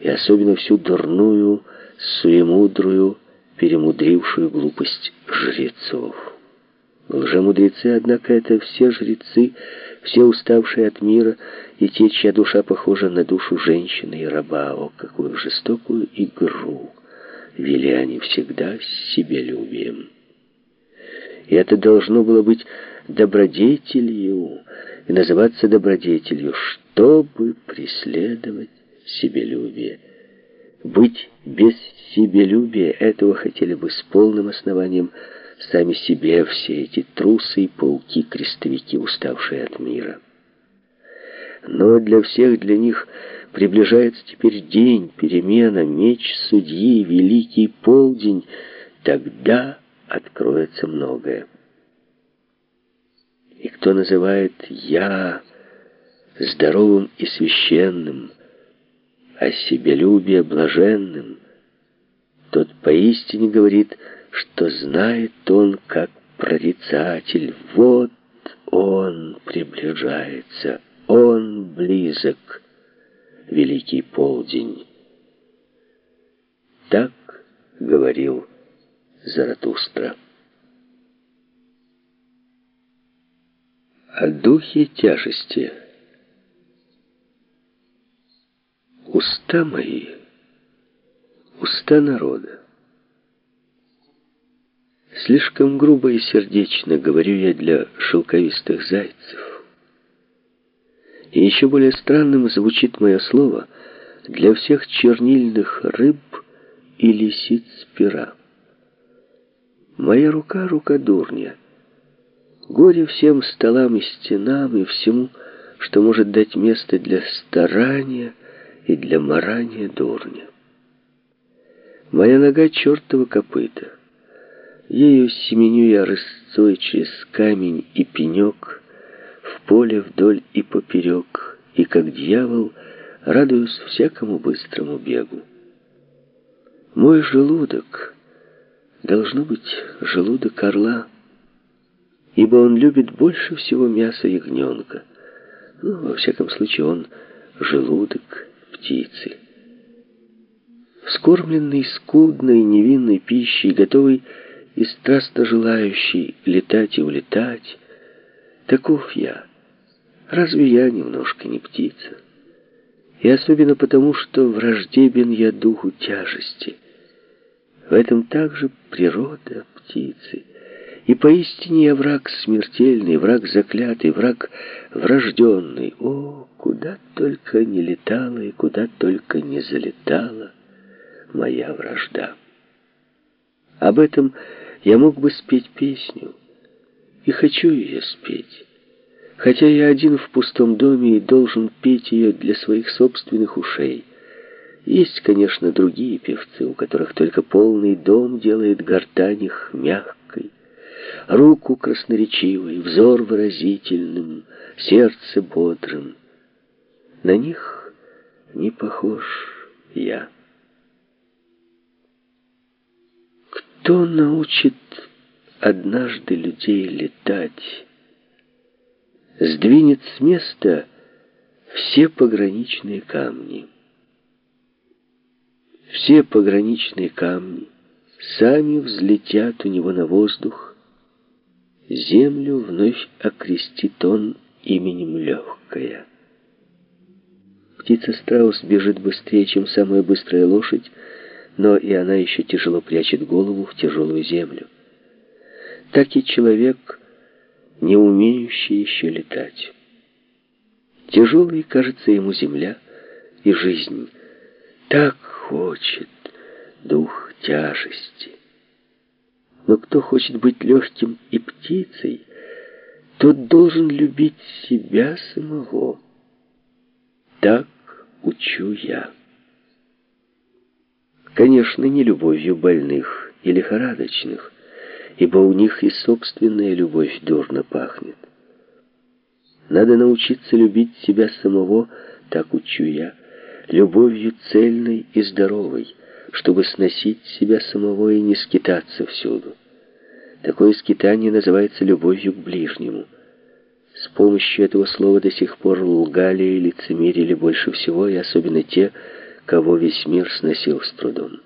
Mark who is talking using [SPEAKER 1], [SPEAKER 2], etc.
[SPEAKER 1] и особенно всю дурную, суемудрую, перемудрившую глупость жрецов. Лжемудрецы, однако, это все жрецы, все уставшие от мира, и те, чья душа похожа на душу женщины и раба. О, какую жестокую игру вели они всегда с себелюбием. И это должно было быть добродетелью, и называться добродетелью, чтобы преследовать себелюбие. Быть без себелюбия этого хотели бы с полным основанием сами себе все эти трусы и пауки-крестовики, уставшие от мира. Но для всех для них приближается теперь день, перемена, меч судьи, великий полдень. Тогда откроется многое. И кто называет «я» здоровым и священным, а себелюбие блаженным, тот поистине говорит, что знает он, как прорицатель, вот он приближается, он близок, великий полдень. Так говорил Заратустра. О духе тяжести – Уста мои, уста народа. Слишком грубо и сердечно говорю я для шелковистых зайцев. И еще более странным звучит мое слово для всех чернильных рыб и лисиц пера. Моя рука — рука дурня. Горе всем столам и стенам и всему, что может дать место для старания — и для марания дурня. Моя нога чертова копыта. Ею семеню я рысцой через камень и пенек, в поле вдоль и поперек, и, как дьявол, радуюсь всякому быстрому бегу. Мой желудок должно быть желудок орла, ибо он любит больше всего мяса ягненка. Ну, во всяком случае, он желудок птицы. Вскормленный скудной невинной пищей, готовый и страстно желающий летать и улетать, таков я. Разве я немножко не птица? И особенно потому, что враждебен я духу тяжести. В этом также природа птицы. И поистине я враг смертельный, враг заклятый, враг врожденный. О, куда только не летала и куда только не залетала моя вражда. Об этом я мог бы спеть песню, и хочу ее спеть. Хотя я один в пустом доме и должен петь ее для своих собственных ушей. Есть, конечно, другие певцы, у которых только полный дом делает гортань их мягкой, руку красноречивой, взор выразительным, сердце бодрым. На них не похож я. Кто научит однажды людей летать, сдвинет с места все пограничные камни. Все пограничные камни сами взлетят у него на воздух, землю вновь окрестит он именем легкая. Птица-страус бежит быстрее, чем самая быстрая лошадь, но и она еще тяжело прячет голову в тяжелую землю. Так и человек, не умеющий еще летать. Тяжелой кажется ему земля и жизнь. Так хочет дух тяжести. Но кто хочет быть легким и птицей, тот должен любить себя самого. Так учу я. Конечно, не любовью больных и лихорадочных, ибо у них и собственная любовь дурно пахнет. Надо научиться любить себя самого, так учу я, любовью цельной и здоровой, чтобы сносить себя самого и не скитаться всюду. Такое скитание называется любовью к ближнему – с помощью этого слова до сих пор лгали и лицемерили больше всего, и особенно те, кого весь мир сносил с трудом.